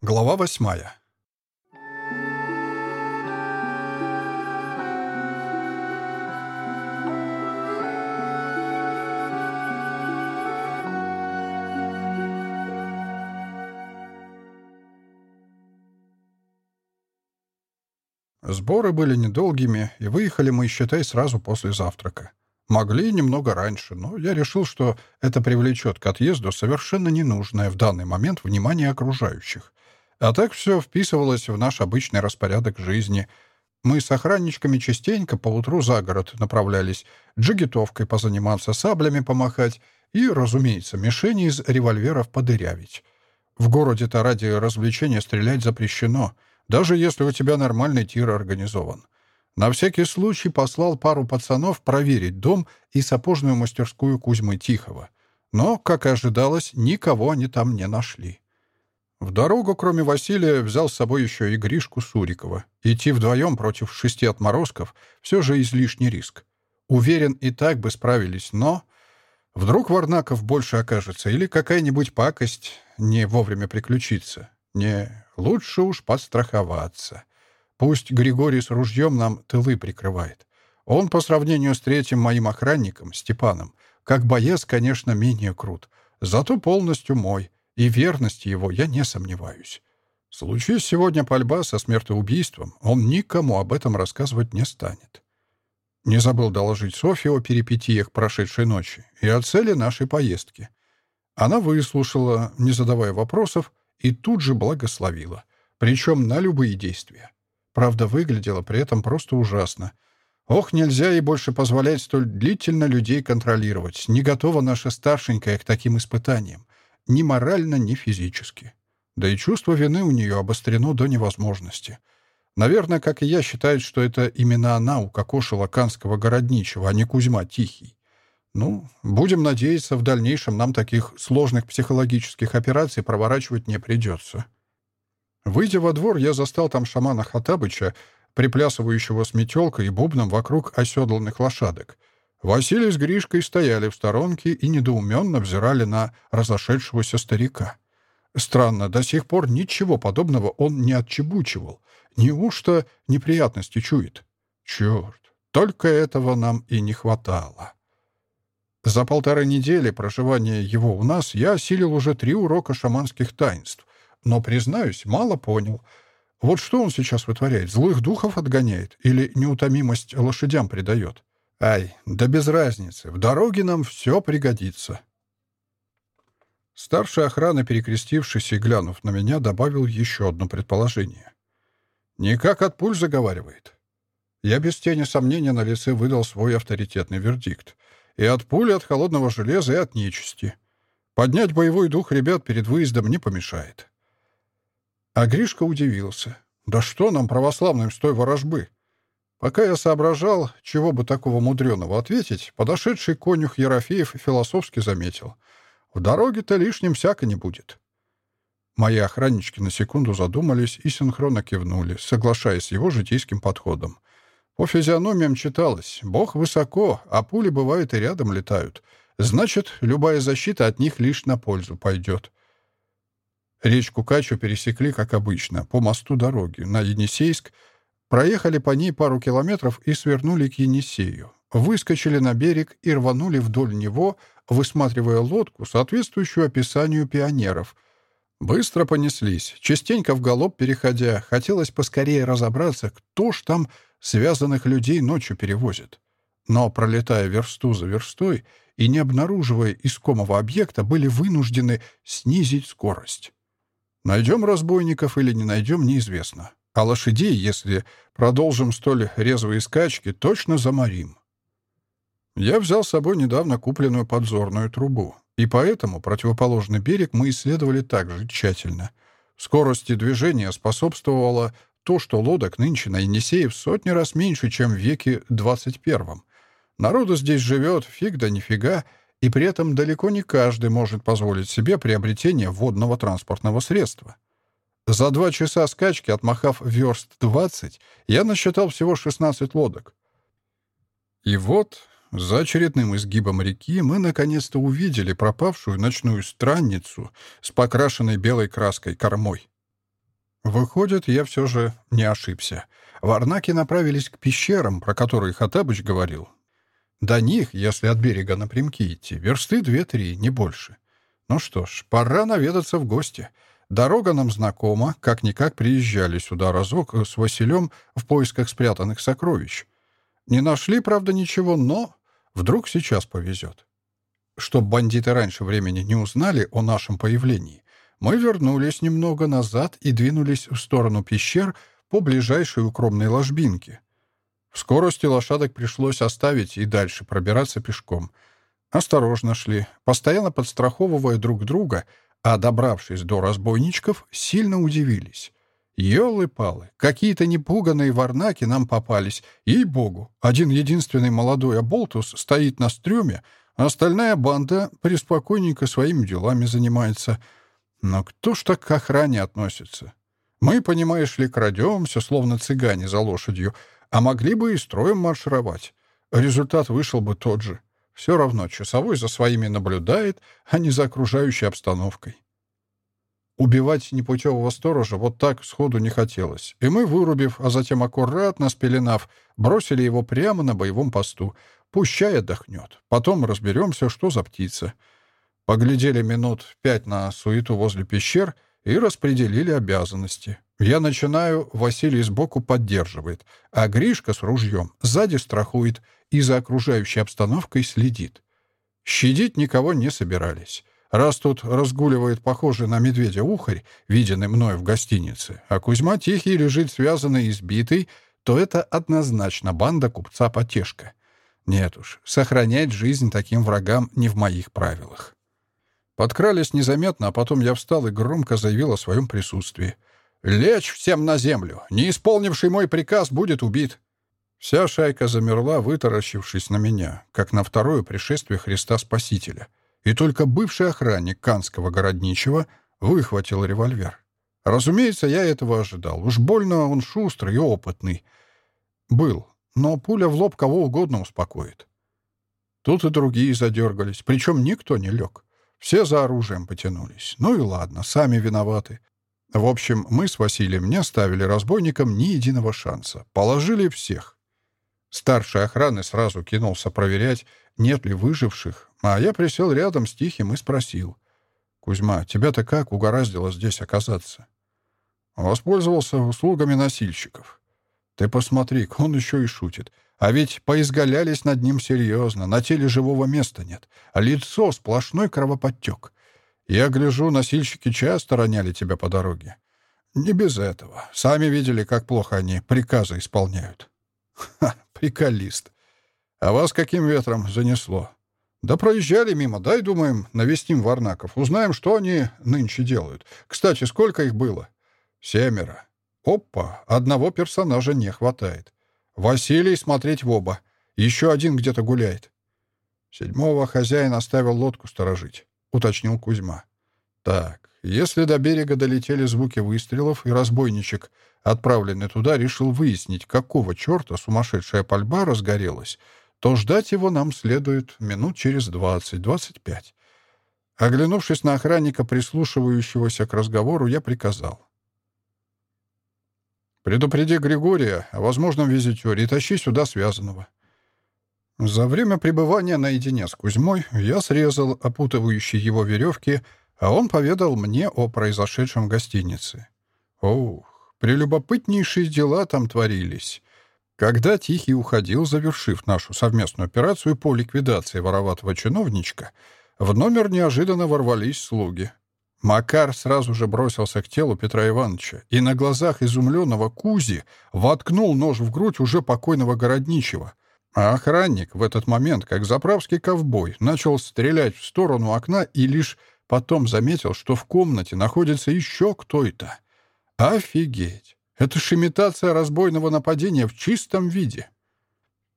Глава восьмая. Сборы были недолгими, и выехали мы, считай, сразу после завтрака. Могли немного раньше, но я решил, что это привлечет к отъезду совершенно ненужное в данный момент внимание окружающих — А так все вписывалось в наш обычный распорядок жизни. Мы с охранничками частенько поутру за город направлялись, джигитовкой позаниматься, саблями помахать и, разумеется, мишени из револьверов подырявить. В городе-то ради развлечения стрелять запрещено, даже если у тебя нормальный тир организован. На всякий случай послал пару пацанов проверить дом и сапожную мастерскую Кузьмы Тихого. Но, как и ожидалось, никого они там не нашли. В дорогу, кроме Василия, взял с собой еще и Гришку Сурикова. Идти вдвоем против шести отморозков — все же излишний риск. Уверен, и так бы справились, но... Вдруг Варнаков больше окажется, или какая-нибудь пакость не вовремя приключится. Не, лучше уж подстраховаться. Пусть Григорий с ружьем нам тылы прикрывает. Он, по сравнению с третьим моим охранником, Степаном, как боец, конечно, менее крут, зато полностью мой — и верности его я не сомневаюсь. Случись сегодня пальба со смертоубийством, он никому об этом рассказывать не станет. Не забыл доложить Софье о перипетиях прошедшей ночи и о цели нашей поездки. Она выслушала, не задавая вопросов, и тут же благословила, причем на любые действия. Правда, выглядела при этом просто ужасно. Ох, нельзя ей больше позволять столь длительно людей контролировать. Не готова наша старшенькая к таким испытаниям. ни морально, ни физически. Да и чувство вины у нее обострено до невозможности. Наверное, как и я, считает, что это именно она укокошила канского городничего, а не Кузьма Тихий. Ну, будем надеяться, в дальнейшем нам таких сложных психологических операций проворачивать не придется. Выйдя во двор, я застал там шамана Хатабыча, приплясывающего с метелкой и бубном вокруг оседланных лошадок — Василий с Гришкой стояли в сторонке и недоуменно взирали на разошедшегося старика. Странно, до сих пор ничего подобного он не отчебучивал. Неужто неприятности чует? Черт, только этого нам и не хватало. За полторы недели проживания его у нас я осилил уже три урока шаманских таинств, но, признаюсь, мало понял. Вот что он сейчас вытворяет? Злых духов Ай, да без разницы. В дороге нам все пригодится. Старший охрана, перекрестившись и глянув на меня, добавил еще одно предположение. «Никак от пуль заговаривает». Я без тени сомнения на лице выдал свой авторитетный вердикт. И от пули, от холодного железа, и от нечисти. Поднять боевой дух ребят перед выездом не помешает. А Гришка удивился. «Да что нам, православным, с той ворожбы?» Пока я соображал, чего бы такого мудреного ответить, подошедший конюх Ерофеев философски заметил. В дороге-то лишним всяко не будет. Мои охраннички на секунду задумались и синхронно кивнули, соглашаясь с его житейским подходом. По физиономиям читалось «Бог высоко, а пули, бывает, и рядом летают. Значит, любая защита от них лишь на пользу пойдет». Речку Качу пересекли, как обычно, по мосту дороги на Енисейск — Проехали по ней пару километров и свернули к Енисею. Выскочили на берег и рванули вдоль него, высматривая лодку, соответствующую описанию пионеров. Быстро понеслись, частенько в галоп переходя. Хотелось поскорее разобраться, кто ж там связанных людей ночью перевозит. Но, пролетая версту за верстой и не обнаруживая искомого объекта, были вынуждены снизить скорость. Найдем разбойников или не найдем, неизвестно. А лошадей, если продолжим столь резвые скачки, точно заморим. Я взял с собой недавно купленную подзорную трубу, и поэтому противоположный берег мы исследовали так же тщательно. Скорости движения способствовало то, что лодок нынче на Енисее в сотни раз меньше, чем в веке 21. Народу здесь живет фиг да нифига, и при этом далеко не каждый может позволить себе приобретение водного транспортного средства. За два часа скачки, отмахав верст 20, я насчитал всего 16 лодок. И вот, за очередным изгибом реки мы наконец-то увидели пропавшую ночную странницу с покрашенной белой краской кормой. Выходит, я все же не ошибся. Варнаки направились к пещерам, про которые Хатабыч говорил. До них, если от берега напрямки идти, версты две-три, не больше. Ну что ж, пора наведаться в гости. Дорога нам знакома, как-никак приезжали сюда разок э, с Василем в поисках спрятанных сокровищ. Не нашли, правда, ничего, но вдруг сейчас повезет. Чтобы бандиты раньше времени не узнали о нашем появлении, мы вернулись немного назад и двинулись в сторону пещер по ближайшей укромной ложбинке. В скорости лошадок пришлось оставить и дальше пробираться пешком. Осторожно шли, постоянно подстраховывая друг друга — а добравшись до разбойничков, сильно удивились. Ёлы-палы, какие-то непуганные варнаки нам попались. Ей-богу, один-единственный молодой оболтус стоит на стрюме, а остальная банда преспокойненько своими делами занимается. Но кто ж так к охране относится? Мы, понимаешь ли, крадемся, словно цыгане за лошадью, а могли бы и строем маршировать. Результат вышел бы тот же — Все равно часовой за своими наблюдает, а не за окружающей обстановкой. Убивать непутевого сторожа вот так сходу не хотелось, и мы, вырубив, а затем аккуратно спеленав, бросили его прямо на боевом посту. Пущай отдохнет. Потом разберемся, что за птица. Поглядели минут пять на суету возле пещер и распределили обязанности. Я начинаю, Василий сбоку поддерживает, а Гришка с ружьем сзади страхует и за окружающей обстановкой следит. Щадить никого не собирались. Раз тут разгуливает похожий на медведя ухарь, виденный мной в гостинице, а Кузьма Тихий лежит связанный и избитый, то это однозначно банда купца Потешка. Нет уж, сохранять жизнь таким врагам не в моих правилах. Подкрались незаметно, а потом я встал и громко заявил о своем присутствии — «Лечь всем на землю! Не исполнивший мой приказ будет убит!» Вся шайка замерла, вытаращившись на меня, как на второе пришествие Христа Спасителя. И только бывший охранник Канского городничего выхватил револьвер. Разумеется, я этого ожидал. Уж больно он шустрый и опытный. Был, но пуля в лоб кого угодно успокоит. Тут и другие задергались, причем никто не лег. Все за оружием потянулись. Ну и ладно, сами виноваты. В общем, мы с Василием не оставили разбойникам ни единого шанса. Положили всех. Старший охраны сразу кинулся проверять, нет ли выживших, а я присел рядом с Тихим и спросил. «Кузьма, тебя-то как угораздило здесь оказаться?» Воспользовался услугами носильщиков. «Ты посмотри, он еще и шутит. А ведь поизгалялись над ним серьезно, на теле живого места нет, а лицо сплошной кровоподтек. Я гляжу, носильщики часто роняли тебя по дороге. Не без этого. Сами видели, как плохо они приказы исполняют». приколист. А вас каким ветром занесло? Да проезжали мимо, дай, думаем, навестим Варнаков. Узнаем, что они нынче делают. Кстати, сколько их было? Семеро. Опа, одного персонажа не хватает. Василий смотреть в оба. Еще один где-то гуляет. Седьмого хозяин оставил лодку сторожить, уточнил Кузьма. Так, если до берега долетели звуки выстрелов и разбойничек отправленный туда, решил выяснить, какого черта сумасшедшая пальба разгорелась, то ждать его нам следует минут через 20-25. Оглянувшись на охранника, прислушивающегося к разговору, я приказал. «Предупреди Григория о возможном визитере и тащи сюда связанного». За время пребывания наедине с Кузьмой я срезал опутывающие его веревки, а он поведал мне о произошедшем в гостинице. Оу, прелюбопытнейшие дела там творились. Когда Тихий уходил, завершив нашу совместную операцию по ликвидации вороватого чиновничка, в номер неожиданно ворвались слуги. Макар сразу же бросился к телу Петра Ивановича и на глазах изумленного Кузи воткнул нож в грудь уже покойного городничего — а охранник в этот момент, как заправский ковбой, начал стрелять в сторону окна и лишь потом заметил, что в комнате находится еще кто-то. Офигеть! Это ж имитация разбойного нападения в чистом виде.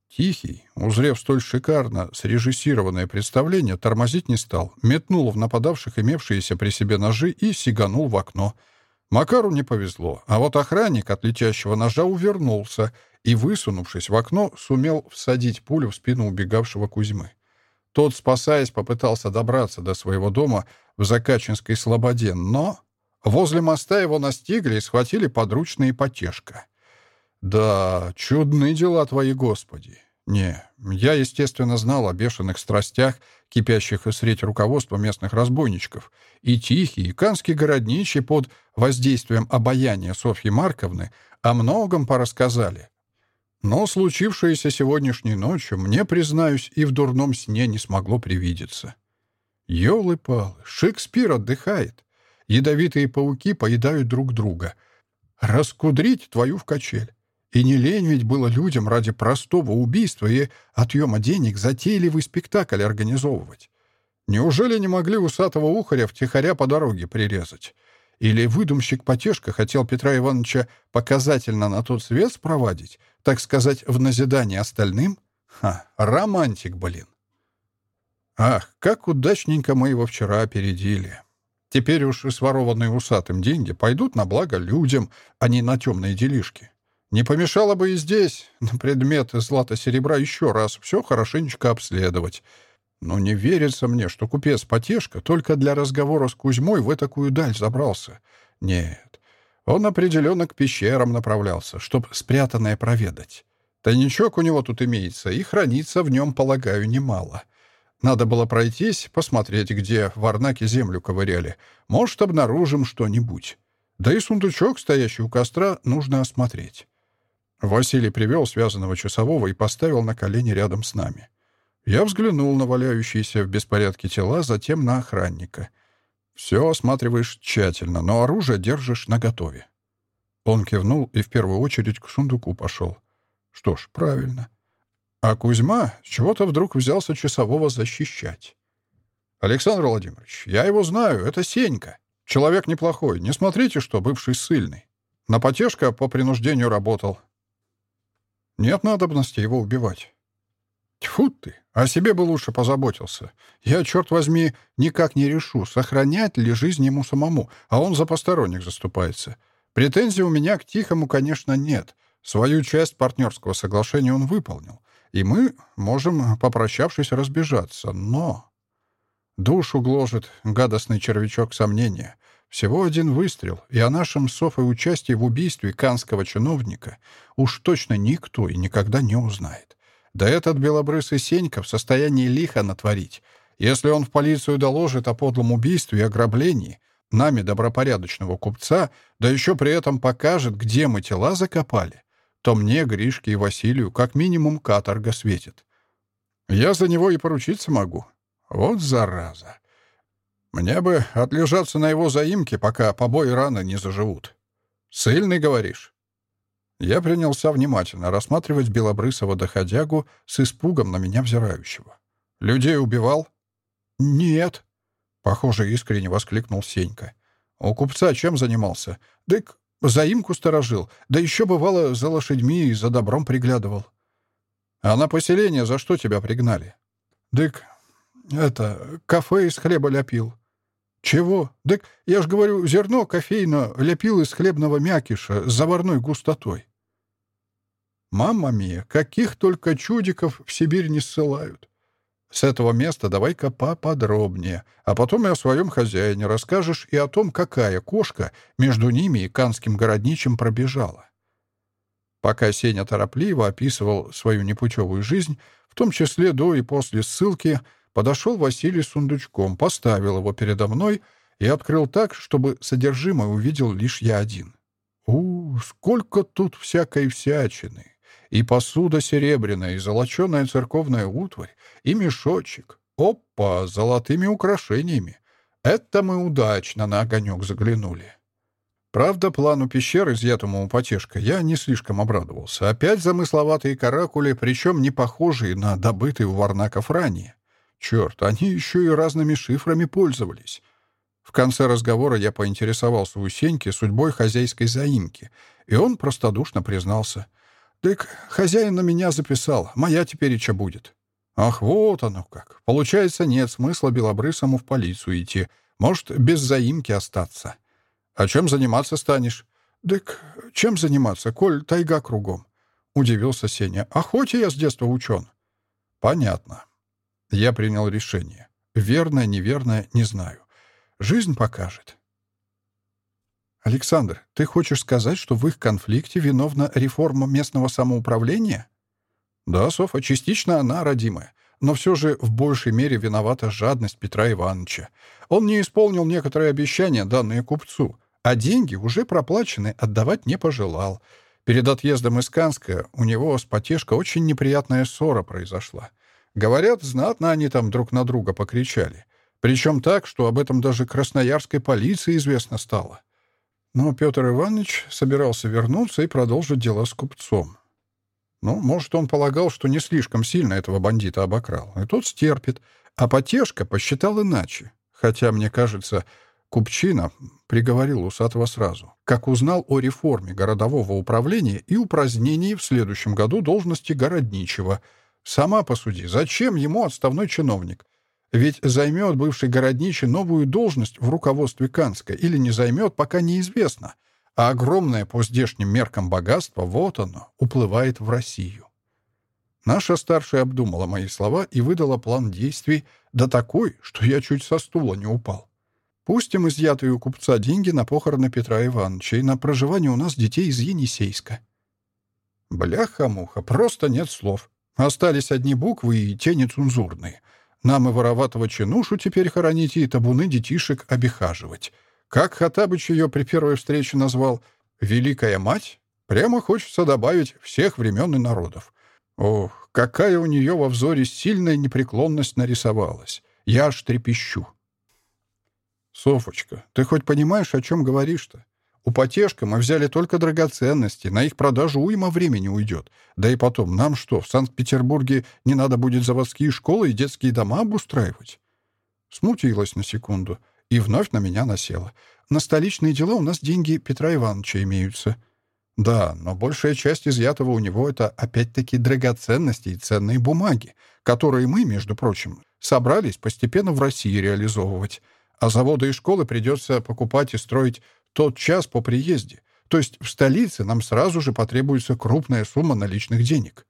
Тихий, узрев столь шикарно срежиссированное представление, тормозить не стал, метнул в нападавших имевшиеся при себе ножи и сиганул в окно. Макару не повезло, а вот охранник от летящего ножа увернулся — и, высунувшись в окно, сумел всадить пулю в спину убегавшего Кузьмы. Тот, спасаясь, Возле моста его настигли и схватили подручные потешка. Да, чудные дела твои, Господи. Не, я, естественно, знал о бешеных страстях, кипящих средь руководства местных разбойничков, и тихий, и канский городничий под воздействием обаяния Софьи Марковны о многом порассказали. Но случившееся сегодняшней ночью, мне, признаюсь, и в дурном сне не смогло привидеться. Ёлы-палы, Шекспир отдыхает. Ядовитые пауки поедают друг друга. Раскудрить твою в качель. И не лень ведь было людям ради простого убийства и отъема денег затейливый спектакль организовывать. Неужели не могли усатого ухаря втихаря по дороге прирезать? Или выдумщик Потешка хотел Петра Ивановича показательно на тот свет спровадить, так сказать, в назидание остальным? Ха, романтик, блин. Ах, как удачненько мы его вчера опередили. Теперь уж и сворованные усатым деньги пойдут на благо людям, а не на темные делишки. Не помешало бы и здесь, на предмет злата-серебра, еще раз все хорошенечко обследовать. Но не верится мне, что купец Потешка только для разговора с Кузьмой в такую даль забрался. Нет, он определенно к пещерам направлялся, чтоб спрятанное проведать. Тайничок у него тут имеется, и хранится в нем, полагаю, немало. Надо было пройтись, посмотреть, где в Арнаке землю ковыряли. Может, обнаружим что-нибудь. Да и сундучок, стоящий у костра, нужно осмотреть. Василий привел связанного часового и поставил на колени рядом с нами. Я взглянул на валяющиеся в беспорядке тела, затем на охранника. Все осматриваешь тщательно, но оружие держишь наготове. Он кивнул и в первую очередь к сундуку пошел. Что ж, правильно. — А Кузьма чего-то вдруг взялся часового защищать. «Александр Владимирович, я его знаю, это Сенька. Человек неплохой, не смотрите, что бывший ссыльный. На потешка по принуждению работал. Нет надобности его убивать. Тьфу ты, о себе бы лучше позаботился. Я, черт возьми, никак не решу, сохранять ли жизнь ему самому, а он за посторонних заступается. Претензий у меня к Тихому, конечно, И мы можем, попрощавшись, разбежаться. Но... Душу гложет гадостный червячок сомнения. Всего один выстрел, и о нашем Софой участии в убийстве канского чиновника уж точно никто и никогда не узнает. Да этот белобрысый Сенька в состоянии лихо натворить. Если он в полицию доложит о подлом убийстве и ограблении нами добропорядочного купца, да еще при этом покажет, где мы тела закопали, то мне, Гришке и Василию как минимум каторга светит. Я за него и поручиться могу. Вот зараза. Мне бы отлежаться на его заимке, пока побои рано не заживут. Сыльный, говоришь? Я принялся внимательно рассматривать белобрысого доходягу с испугом на меня взирающего. Людей убивал? Нет. Похоже, искренне воскликнул Сенька. У купца чем занимался? Дык, заимку сторожил, да еще, бывало, за лошадьми и за добром приглядывал. А на поселение за что тебя пригнали? Дык, это, кафе из хлеба ляпил. «Чего? Так я ж говорю, зерно кофейно лепил из хлебного мякиша С этого места давай-ка поподробнее. А потом и о своем хозяине расскажешь, и о том, какая кошка между ними и канским городничим пробежала. Пока Сеня торопливо описывал свою непутевую жизнь, в том числе до и после ссылки, подошел Василий с сундучком, поставил его передо мной и открыл так, чтобы содержимое увидел лишь я один. У, сколько тут всякой всячины! и посуда серебряная, и золоченая церковная утварь, и мешочек. Опа, с золотыми украшениями. Это мы удачно на огонек заглянули. Правда, плану пещеры, изъятому у потешка, я не слишком обрадовался. Опять замысловатые каракули, причем не похожие на добытые у варнаков ранее. Черт, они еще и разными шифрами пользовались. В конце разговора я поинтересовался у Сеньки судьбой хозяйской заимки, и он простодушно признался — «Так хозяин на меня записал, моя теперь тепереча будет». «Ах, вот оно как. Получается, нет смысла белобрысому в полицию идти. Может, без заимки остаться. А чем заниматься станешь?» «Так чем заниматься, коль тайга кругом?» — удивился Сеня. «Охоте я с детства учен». «Понятно. Я принял решение. Верное, неверное, не знаю. Жизнь покажет. «Александр, ты хочешь сказать, что в их конфликте виновна реформа местного самоуправления?» «Да, Софа, частично она родимая, но все же в большей мере виновата жадность Петра Ивановича. Он не исполнил некоторые обещания, данные купцу, а деньги уже проплачены, отдавать не пожелал. Перед отъездом из Канска у него с Потешко очень неприятная ссора произошла. Говорят, знатно они там друг на друга покричали. Причем так, что об этом даже красноярской полиции известно стало. Но Петр Иванович собирался вернуться и продолжить дела с купцом. Ну, может, он полагал, что не слишком сильно этого бандита обокрал, и тот стерпит, а Потешка посчитал иначе. Хотя, мне кажется, Купчина приговорил Усатого сразу, как узнал о реформе городового управления и упразднении в следующем году должности городничего. Сама посуди, зачем ему отставной чиновник? Ведь займет бывший городничий новую должность в руководстве Канска или не займет, пока неизвестно. А огромное по здешним меркам богатство, вот оно, уплывает в Россию. Наша старшая обдумала мои слова и выдала план действий, да такой, что я чуть со стула не упал. Пустим изъятые у купца деньги на похороны Петра Ивановича и на проживание у нас детей из Енисейска. Бляха-муха, просто нет слов. Остались одни буквы и тени цензурные — нецензурные. Нам и вороватого чинушу теперь хоронить, и табуны детишек обихаживать. Как Хатабыч ее при первой встрече назвал «Великая мать», прямо хочется добавить всех времен и народов. Ох, какая у нее во взоре сильная непреклонность нарисовалась. Я аж трепещу. «Софочка, ты хоть понимаешь, о чем говоришь-то? У Употешка мы взяли только драгоценности. На их продажу уйма времени уйдет. Да и потом, нам что, в Санкт-Петербурге не надо будет заводские школы и детские дома обустраивать?» Смутилась на секунду и вновь на меня насела. «На столичные дела у нас деньги Петра Ивановича имеются». «Да, но большая часть изъятого у него — это опять-таки драгоценности и ценные бумаги, которые мы, между прочим, собрались постепенно в России реализовывать. А заводы и школы придется покупать и строить тот час по приезде. То есть в столице нам сразу же потребуется крупная сумма наличных денег.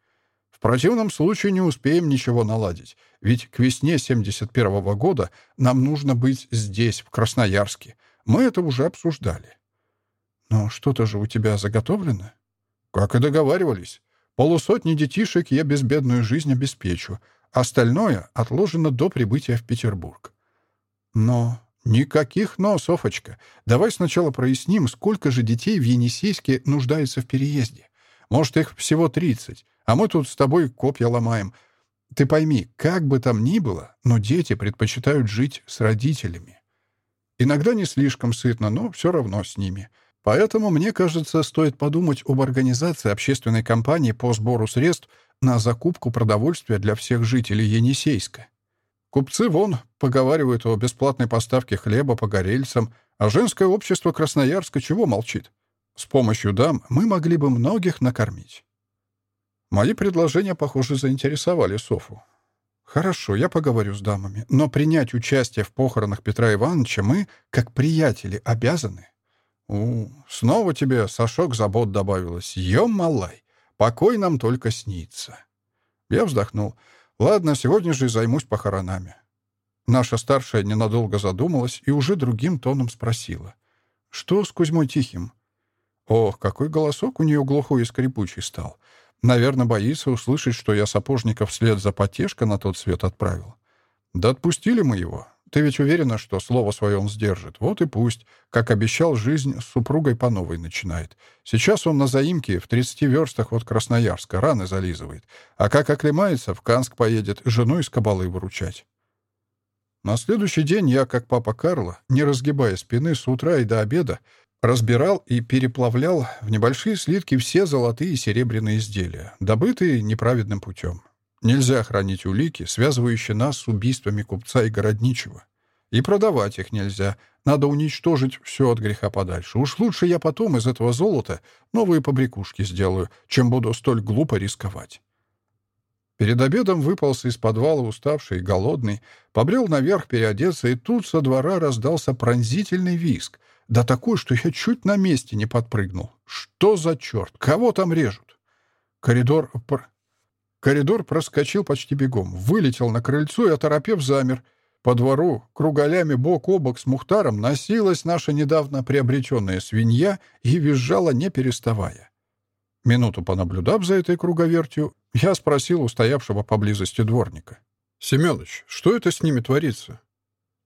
В противном случае не успеем ничего наладить, ведь к весне 71 -го года нам нужно быть здесь, в Красноярске. Мы это уже обсуждали. Но что-то же у тебя заготовлено? Как и договаривались. Полусотни детишек Никаких «но», Софочка. Давай сначала проясним, сколько же детей в Енисейске нуждается в переезде. Может, их всего 30, а мы тут с тобой копья ломаем. Ты пойми, как бы там ни было, но дети предпочитают жить с родителями. Иногда не слишком сытно, но все равно с ними. Поэтому, мне кажется, стоит подумать об организации общественной кампании по сбору средств на закупку продовольствия для всех жителей Енисейска. Купцы вон поговаривают о бесплатной поставке хлеба по горельцам, а женское общество Красноярска чего молчит? С помощью дам мы могли бы многих накормить. Мои предложения, похоже, заинтересовали Софу. Хорошо, я поговорю с дамами, но принять участие в похоронах Петра Ивановича мы, как приятели, обязаны. У, снова тебе, Сашок, забот добавилось. Ем, малай покой нам только снится. Я вздохнул. Ладно, сегодня же займусь похоронами. Наша старшая ненадолго задумалась и уже другим тоном спросила. «Что с Кузьмой Тихим?» Ох, какой голосок у нее глухой и скрипучий стал. Наверное, боится услышать, что я сапожников вслед за потешка на тот свет отправил. Да отпустили мы его. Ты ведь уверена, что слово свое он сдержит? Вот и пусть. Как обещал, жизнь с супругой по новой начинает. Сейчас он на заимке, в 30 верстах от Красноярска, раны зализывает. А как оклемается, в Канск поедет жену из кабалы выручать. На следующий день я, как папа Карла, не разгибая спины с утра и до обеда, разбирал и переплавлял в небольшие слитки все золотые и серебряные изделия, добытые неправедным путем. Нельзя хранить улики, связывающие нас с убийствами купца и городничего. И продавать их нельзя. Надо уничтожить все от греха подальше. Уж лучше я потом из этого золота новые побрякушки сделаю, чем буду столь глупо рисковать. Перед обедом выполз из подвала уставший и голодный, побрел наверх переодеться, и тут со двора раздался пронзительный виск, да такой, что я чуть на месте не подпрыгнул. Что за черт? Кого там режут? Коридор Коридор проскочил почти бегом, вылетел на крыльцо и, оторопев, замер. По двору, кругалями бок о бок с Мухтаром, носилась наша недавно приобретенная свинья и визжала, не переставая. Минуту понаблюдав за этой круговертью, я спросил у стоявшего поблизости дворника. «Семёныч, что это с ними творится?»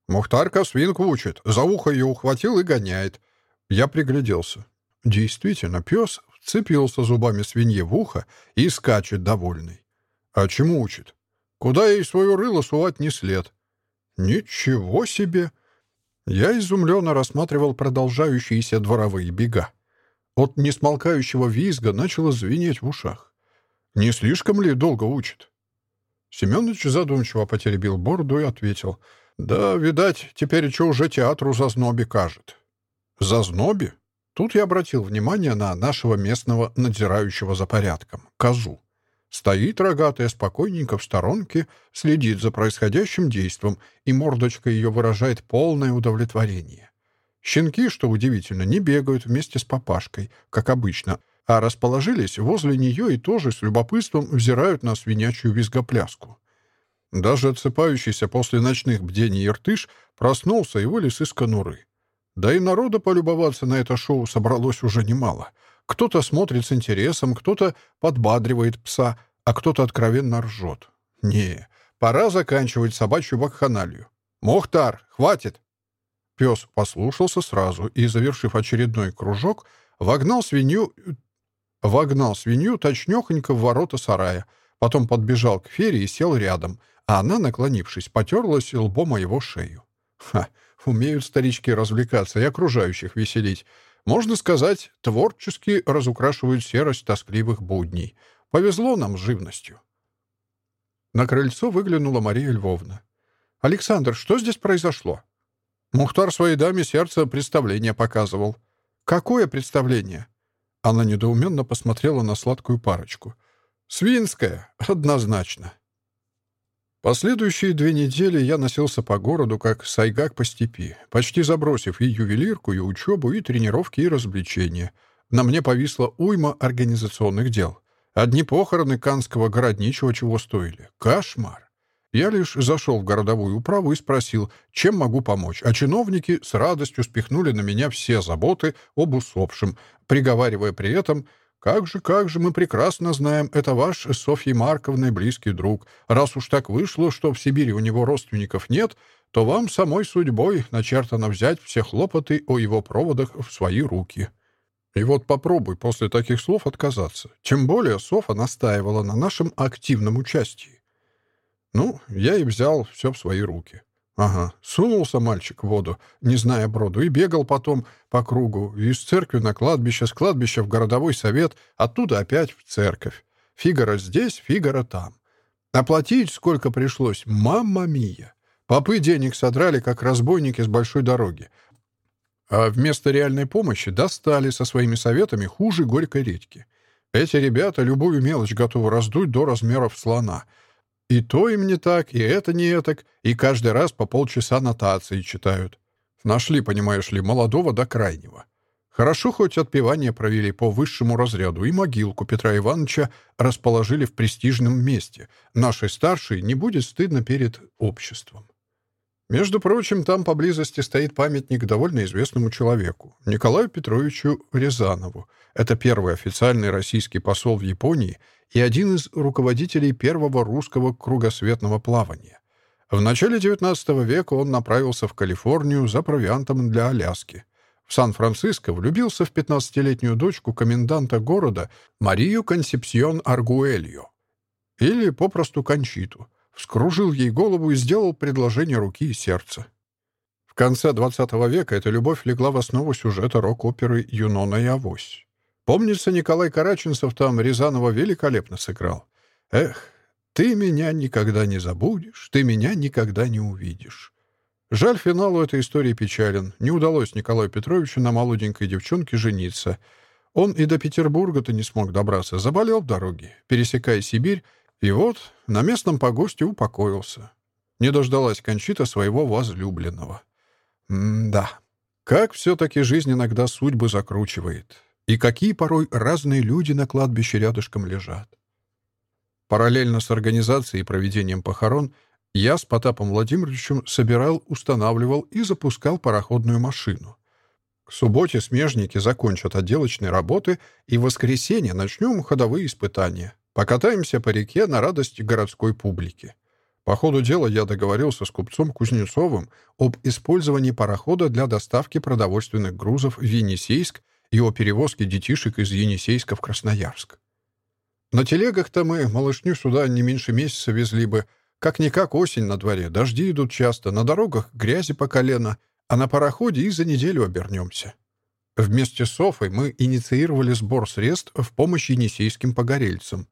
«Мухтарка свинку учит, за ухо ее ухватил и гоняет». Я пригляделся. Действительно, пес вцепился зубами свинье в ухо и скачет довольный. «А чему учит? Куда ей свое рыло сувать не след?» «Ничего себе!» Я изумленно рассматривал продолжающиеся дворовые бега. От несмолкающего визга начало звенеть в ушах. «Не слишком ли долго учит?» Семенович задумчиво потеребил бороду и ответил. «Да, видать, теперь что уже театру зазноби кажет». «Зазноби?» Тут я обратил внимание на нашего местного надзирающего за порядком, козу. Стоит рогатая спокойненько в сторонке, следит за происходящим действом, и мордочка ее выражает полное удовлетворение. Щенки, что удивительно, не бегают вместе с папашкой, как обычно, а расположились возле нее и тоже с любопытством взирают на свинячью визгопляску. Даже отсыпающийся после ночных бдений Иртыш проснулся и вылез из конуры. Да и народа полюбоваться на это шоу собралось уже немало — кто-то смотрит с интересом, кто-то подбадривает пса, а кто-то откровенно ржет. Не, пора заканчивать собачью вакханалию. «Мухтар, хватит!» Пес послушался сразу и, завершив очередной кружок, вогнал свинью... вогнал свинью точнёхонько в ворота сарая, потом подбежал к Фере и сел рядом, а она, наклонившись, потерлась лбом о его шею. Ха, умеют старички развлекаться и окружающих веселить. Можно сказать, творчески разукрашивают серость тоскливых будней. Повезло нам с живностью. На крыльцо выглянула Мария Львовна. «Александр, что здесь произошло?» Мухтар своей даме сердце представление показывал. «Какое представление?» Она недоуменно посмотрела на сладкую парочку. «Свинское, однозначно». Последующие две недели я носился по городу, как сайгак по степи, почти забросив и ювелирку, и учебу, и тренировки, и развлечения. На мне повисла уйма организационных дел. Одни похороны канского городничего чего стоили. Кошмар. Я лишь зашел в городовую управу Как же, как же, мы прекрасно знаем, это ваш с Софьей Марковной близкий друг. Раз уж так вышло, что в Сибири у него родственников нет, то вам самой судьбой начертано взять все хлопоты о его проводах в свои руки. И вот попробуй после таких слов отказаться. Тем более Софа настаивала на нашем активном участии. Ну, я и взял все в свои руки. Ага, сунулся мальчик в воду, не зная броду, и бегал потом по кругу, из церкви на кладбище, с кладбища в городовой совет, оттуда опять в церковь. Фигара здесь, Фигара там. Оплатить сколько пришлось, мамма мия. Попы денег содрали, как разбойники с большой дороги. А вместо реальной помощи достали со своими советами хуже горькой редьки. Эти ребята любую мелочь готовы раздуть до размеров слона — и то им не так, и это не этак, и каждый раз по полчаса нотации читают. Нашли, понимаешь ли, молодого до крайнего. Хорошо хоть отпевание провели по высшему разряду, и могилку Петра Ивановича расположили в престижном месте. Нашей старшей не будет стыдно перед обществом. Между прочим, там поблизости стоит памятник довольно известному человеку, Николаю Петровичу Рязанову. Это первый официальный российский посол в Японии — и один из руководителей первого русского кругосветного плавания. В начале XIX века он направился в Калифорнию за провиантом для Аляски. В Сан-Франциско влюбился в 15-летнюю дочку коменданта города Марию Консепсьон Аргуэльо, или попросту Кончиту, вскружил ей голову и сделал предложение руки и сердца. В конце XX века эта любовь легла в основу сюжета рок-оперы «Юнона и Авось». Помнится, Николай Караченцев там Рязанова великолепно сыграл. Эх, ты меня никогда не забудешь, ты меня никогда не увидишь. Жаль, финал у этой истории печален. Не удалось Николаю Петровичу на молоденькой девчонке жениться. Он и до Петербурга-то не смог добраться, заболел в дороге, пересекая Сибирь, и вот на местном погосте упокоился. Не дождалась Кончита своего возлюбленного. М-да. Как все-таки жизнь иногда судьбы закручивает. И какие порой разные люди на кладбище рядышком лежат. Параллельно с организацией и проведением похорон Я с Потапом Владимировичем собирал, устанавливал и запускал пароходную машину. К субботе смежники закончат отделочные работы, и в воскресенье начнем ходовые испытания. Покатаемся по реке на радость городской публики. По ходу дела я договорился с купцом Кузнецовым об использовании парохода для доставки продовольственных грузов в Енисейск и о перевозке детишек из Енисейска в Красноярск. На телегах-то мы малышню сюда не меньше месяца везли бы, как-никак осень на дворе, дожди идут часто, на дорогах грязи по колено, а на пароходе и за неделю обернемся. Вместе с Софой мы инициировали сбор средств в помощь енисейским погорельцам.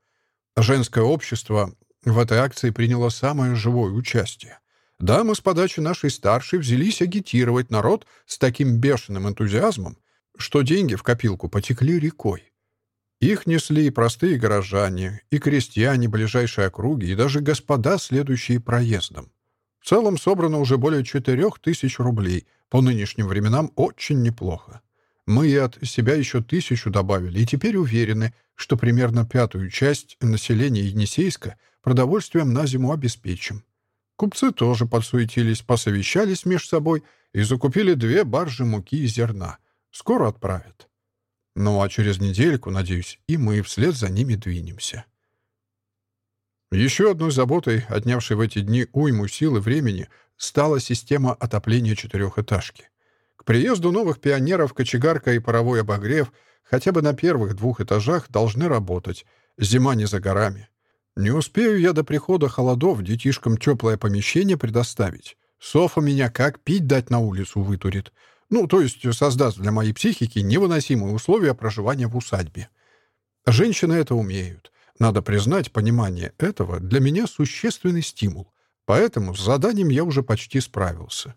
Женское общество в этой акции приняло самое живое участие. Да, мы с подачи нашей старшей взялись агитировать народ с таким бешеным энтузиазмом, что деньги в копилку потекли рекой. Их несли и простые горожане, и крестьяне ближайшей округи, и даже господа, следующие проездом. В целом собрано уже более четырех тысяч рублей. По нынешним временам очень неплохо. Мы и от себя еще тысячу добавили, и теперь уверены, что примерно пятую часть населения Енисейска продовольствием на зиму обеспечим. Купцы тоже подсуетились, посовещались между собой и закупили две баржи муки и зерна — Скоро отправят. Ну а через недельку, надеюсь, и мы вслед за ними двинемся. Еще одной заботой, отнявшей в эти дни уйму сил и времени, стала система отопления четырехэтажки. К приезду новых пионеров кочегарка и паровой обогрев хотя бы на первых двух этажах должны работать. Зима не за горами. Не успею я до прихода холодов детишкам теплое помещение предоставить. Софа меня как пить дать на улицу вытурит. Ну, то есть создаст для моей психики невыносимые условия проживания в усадьбе. Женщины это умеют. Надо признать, понимание этого для меня существенный стимул. Поэтому с заданием я уже почти справился.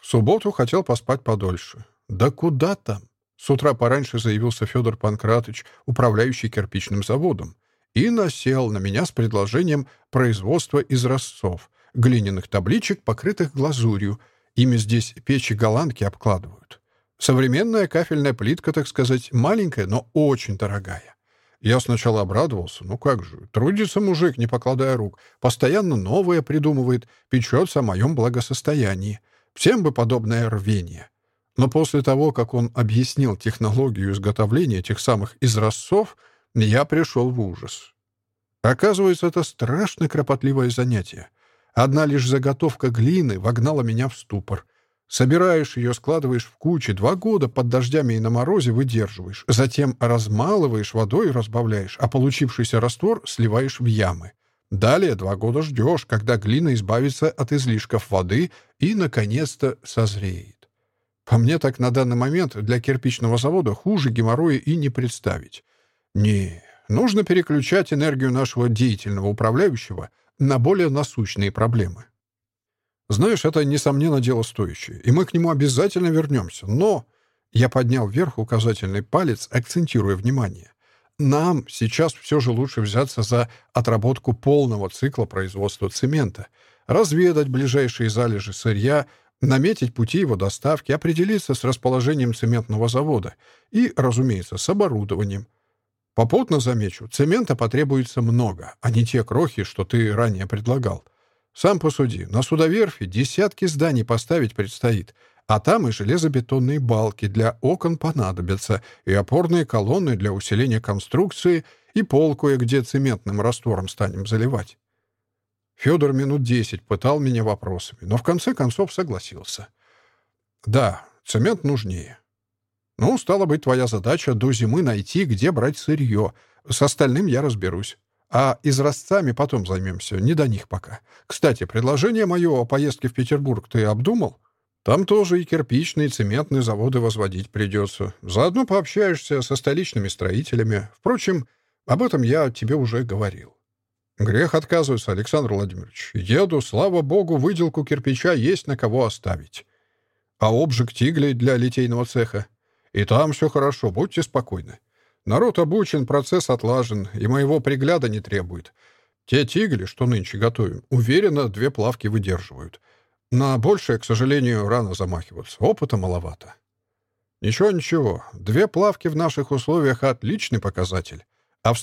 В субботу хотел поспать подольше. Да куда там? С утра пораньше заявился Федор Панкратыч, управляющий кирпичным заводом, и насел на меня с предложением производства изразцов, глиняных табличек, покрытых глазурью — Ими здесь печи голландки обкладывают. Современная кафельная плитка, так сказать, маленькая, но очень дорогая. Я сначала обрадовался. Ну как же, трудится мужик, не покладая рук. Постоянно новое придумывает, печется о моем благосостоянии. Всем бы подобное рвение. Но после того, как он объяснил технологию изготовления этих самых изразцов, я пришел в ужас. Оказывается, это страшно кропотливое занятие. Одна лишь заготовка глины вогнала меня в ступор. Собираешь ее, складываешь в кучи, два года под дождями и на морозе выдерживаешь, затем размалываешь водой и разбавляешь, а получившийся раствор сливаешь в ямы. Далее два года ждешь, когда глина избавится от излишков воды и, наконец-то, созреет. По мне так на данный момент для кирпичного завода хуже геморроя и не представить. Не, нужно переключать энергию нашего деятельного управляющего на более насущные проблемы. Знаешь, это, несомненно, дело стоящее, и мы к нему обязательно вернемся. Но я поднял вверх указательный палец, акцентируя внимание. Нам сейчас все же лучше взяться за отработку полного цикла производства цемента, разведать ближайшие залежи сырья, наметить пути его доставки, определиться с расположением цементного завода и, разумеется, с оборудованием — Попутно замечу, цемента потребуется много, а не те крохи, что ты ранее предлагал. Сам посуди, на судоверфи десятки зданий поставить предстоит, а там и железобетонные балки для окон понадобятся, и опорные колонны для усиления конструкции, и пол кое-где цементным раствором станем заливать. Федор минут десять пытал меня вопросами, но в конце концов согласился. Да, цемент нужнее. Ну, стало быть, твоя задача до зимы найти, где брать сырье. С остальным я разберусь. А изразцами потом займемся, не до них пока. Кстати, предложение мое о поездке в Петербург ты обдумал? Там тоже и кирпичные, и цементные заводы возводить придется. Заодно пообщаешься со столичными строителями. Впрочем, об этом я тебе уже говорил. Грех отказывается, Александр Владимирович. Еду, слава богу, выделку кирпича есть на кого оставить. А обжиг тиглей для литейного цеха? И там все хорошо, будьте спокойны. Народ обучен, процесс отлажен, и моего пригляда не требует. Те тигли, что нынче готовим, уверенно две плавки выдерживают. На большее, к сожалению, рано замахиваться. Опыта маловато. Ничего-ничего, две плавки в наших условиях — отличный показатель. А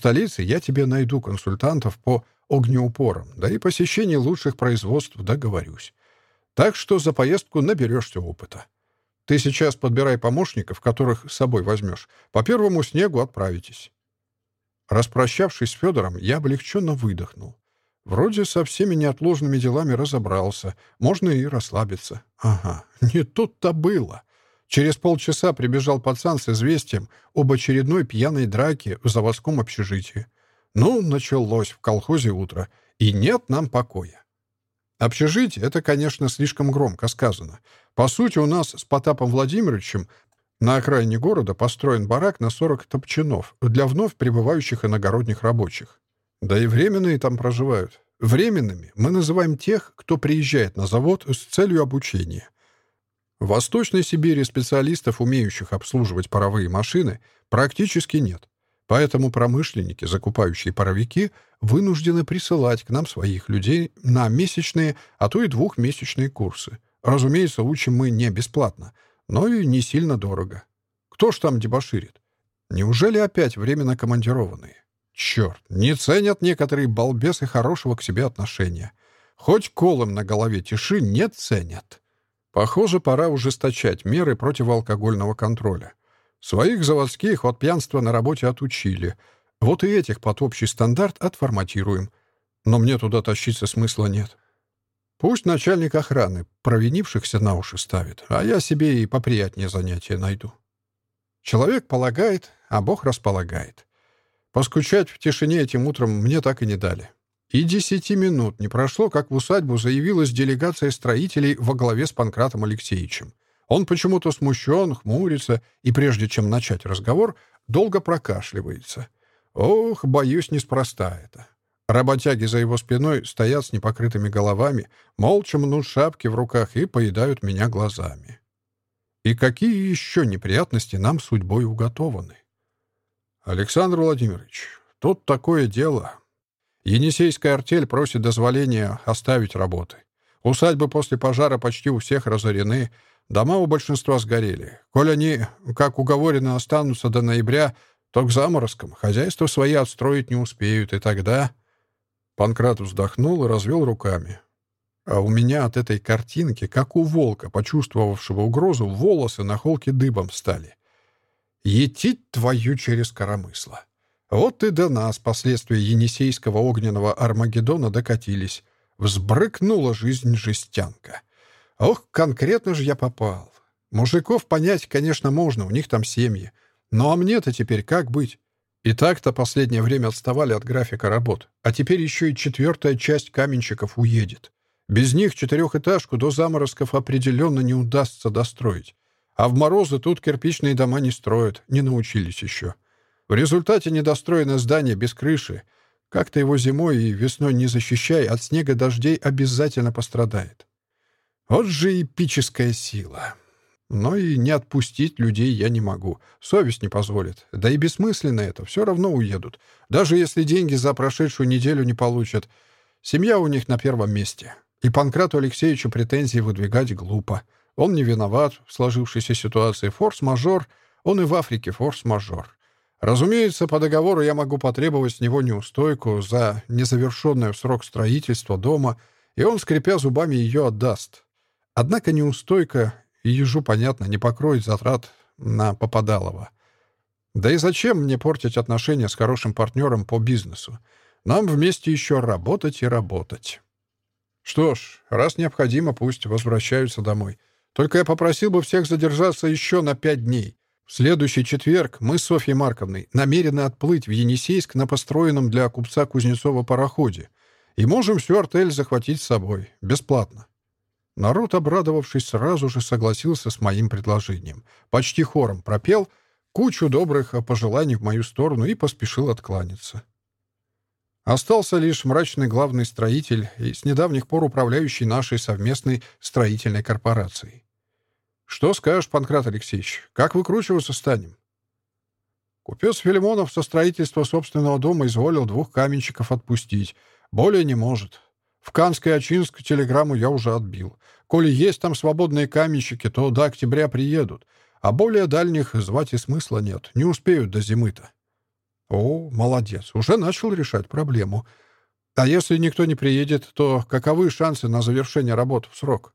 в столице я тебе найду консультантов по огнеупором, да и посещение лучших производств договорюсь. Так что за поездку наберешься опыта. Ты сейчас подбирай помощников, которых с собой возьмешь. По первому снегу отправитесь. Распрощавшись с Федором, я облегченно выдохнул. Вроде со всеми неотложными делами разобрался. Можно и расслабиться. Ага, не тут-то было. Через полчаса прибежал пацан с известием об очередной пьяной драке в заводском общежитии. Ну, началось в колхозе утро, и нет нам покоя. Общежитие — это, конечно, слишком громко сказано. По сути, у нас с Потапом Владимировичем на окраине города построен барак на 40 топчанов для вновь прибывающих иногородних рабочих. Да и временные там проживают. Временными мы называем тех, кто приезжает на завод с целью обучения. В Восточной Сибири специалистов, умеющих обслуживать паровые машины, практически нет. Поэтому промышленники, закупающие паровики, вынуждены присылать к нам своих людей на месячные, а то и двухмесячные курсы. Разумеется, учим мы не бесплатно, но и не сильно дорого. Кто ж там дебоширит? Неужели опять временно командированные? Черт, не ценят некоторые балбесы хорошего к себе отношения. Хоть колом на голове тиши не ценят. Похоже, пора ужесточать меры противоалкогольного контроля. Своих заводских от пьянства на работе отучили — Вот и этих под общий стандарт отформатируем. Но мне туда тащиться смысла нет. Пусть начальник охраны провинившихся на уши ставит, а я себе и поприятнее занятия найду. Человек полагает, а Бог располагает. Поскучать в тишине этим утром мне так и не дали. И десяти минут не прошло, как в усадьбу заявилась делегация строителей во главе с Панкратом Алексеевичем. Он почему-то смущен, хмурится и, прежде чем начать разговор, долго прокашливается. Ох, боюсь, неспроста это. Работяги за его спиной стоят с непокрытыми головами, молча мнут шапки в руках и поедают меня глазами. И какие еще неприятности нам судьбой уготованы? Александр Владимирович, тут такое дело. Енисейская артель просит дозволения оставить работы. Усадьбы после пожара почти у всех разорены, Дома у большинства сгорели. Коль они, как уговорено, останутся до ноября, то к заморозкам хозяйство свои отстроить не успеют, и тогда...» Панкрат вздохнул и развел руками. А у меня от этой картинки, как у волка, почувствовавшего угрозу, волосы на холке дыбом стали. Етить твою через коромысло. Вот и до нас последствия Енисейского огненного Армагеддона докатились. Взбрыкнула жизнь жестянка. Ох, конкретно же я попал. Мужиков понять, конечно, можно, у них там семьи. Ну а мне-то теперь как быть? И так-то последнее время отставали от графика работ, а теперь еще и четвертая часть каменщиков уедет. Без них четырехэтажку до заморозков определенно не удастся достроить. А в морозы тут кирпичные дома не строят, не научились еще. В результате недостроенное здание без крыши, как-то его зимой и весной не защищай, от снега дождей обязательно пострадает. Вот же эпическая сила. Но и не отпустить людей я не могу. Совесть не позволит. Да и бессмысленно это. Все равно уедут. Даже если деньги за прошедшую неделю не получат. Семья у них на первом месте. И Панкрату Алексеевичу претензии выдвигать глупо. Он не виноват в сложившейся ситуации. Форс-мажор. Он и в Африке форс-мажор. Разумеется, по договору я могу потребовать с него неустойку за незавершенное в срок строительство дома, и он, скрипя зубами, ее отдаст. Однако неустойка и ежу, понятно, не покроет затрат на Попадалова. Да и зачем мне портить отношения с хорошим партнером по бизнесу? Нам вместе еще работать и работать. Что ж, раз необходимо, пусть возвращаются домой. Только я попросил бы всех задержаться еще на пять дней. В следующий четверг мы с Софьей Марковной намерены отплыть в Енисейск на построенном для купца Кузнецова пароходе. И можем всю артель захватить с собой. Бесплатно. Народ, обрадовавшись, сразу же согласился с моим предложением. Почти хором пропел кучу добрых пожеланий в мою сторону и поспешил откланяться. Остался лишь мрачный главный строитель и с недавних пор управляющий нашей совместной строительной корпорацией. «Что скажешь, Панкрат Алексеевич, как выкручиваться станем?» Купец Филимонов со строительства собственного дома изволил двух каменщиков отпустить. Более не может. В Канск и Ачинск телеграмму я уже отбил. Коли есть там свободные каменщики, то до октября приедут. А более дальних звать и смысла нет. Не успеют до зимы-то. О, молодец, уже начал решать проблему. А если никто не приедет, то каковы шансы на завершение работ в срок?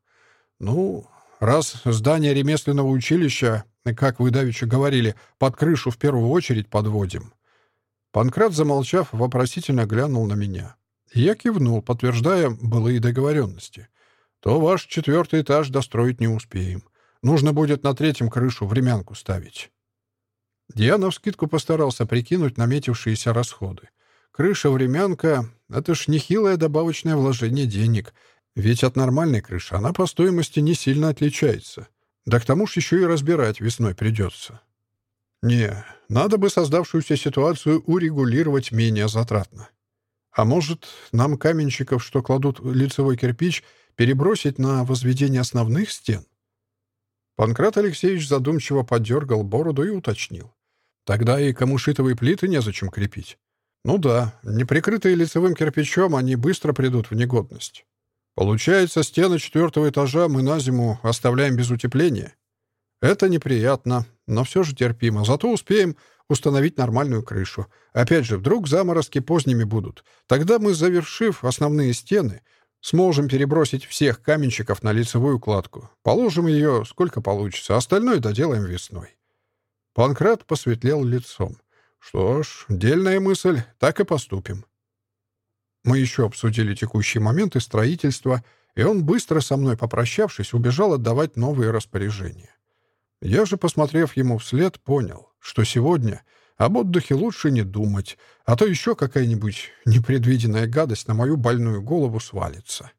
Ну, раз здание ремесленного училища, как вы давеча говорили, под крышу в первую очередь подводим. Панкрат, замолчав, вопросительно глянул на меня. Я кивнул, подтверждая былые договоренности. То ваш четвертый этаж достроить не успеем. Нужно будет на третьем крышу времянку ставить. Я навскидку постарался прикинуть наметившиеся расходы. Крыша-времянка — это ж нехилое добавочное вложение денег, ведь от нормальной крыши она по стоимости не сильно отличается. Да к тому ж еще и разбирать весной придется. Не, надо бы создавшуюся ситуацию урегулировать менее затратно. А может, нам каменщиков, что кладут лицевой кирпич, перебросить на возведение основных стен? Панкрат Алексеевич задумчиво подергал бороду и уточнил. Тогда и камушитовые плиты незачем крепить. Ну да, неприкрытые лицевым кирпичом, они быстро придут в негодность. Получается, стены четвертого этажа мы на зиму оставляем без утепления. Это неприятно, но все же терпимо. Зато успеем установить нормальную крышу. Опять же, вдруг заморозки поздними будут. Тогда мы, завершив основные стены, сможем перебросить всех каменщиков на лицевую кладку. Положим ее, сколько получится, остальное доделаем весной». Панкрат посветлел лицом. «Что ж, дельная мысль, так и поступим». Мы еще обсудили текущие моменты строительства, и он, быстро со мной попрощавшись, убежал отдавать новые распоряжения. Я же, посмотрев ему вслед, понял. что сегодня об отдыхе лучше не думать, а то еще какая-нибудь непредвиденная гадость на мою больную голову свалится.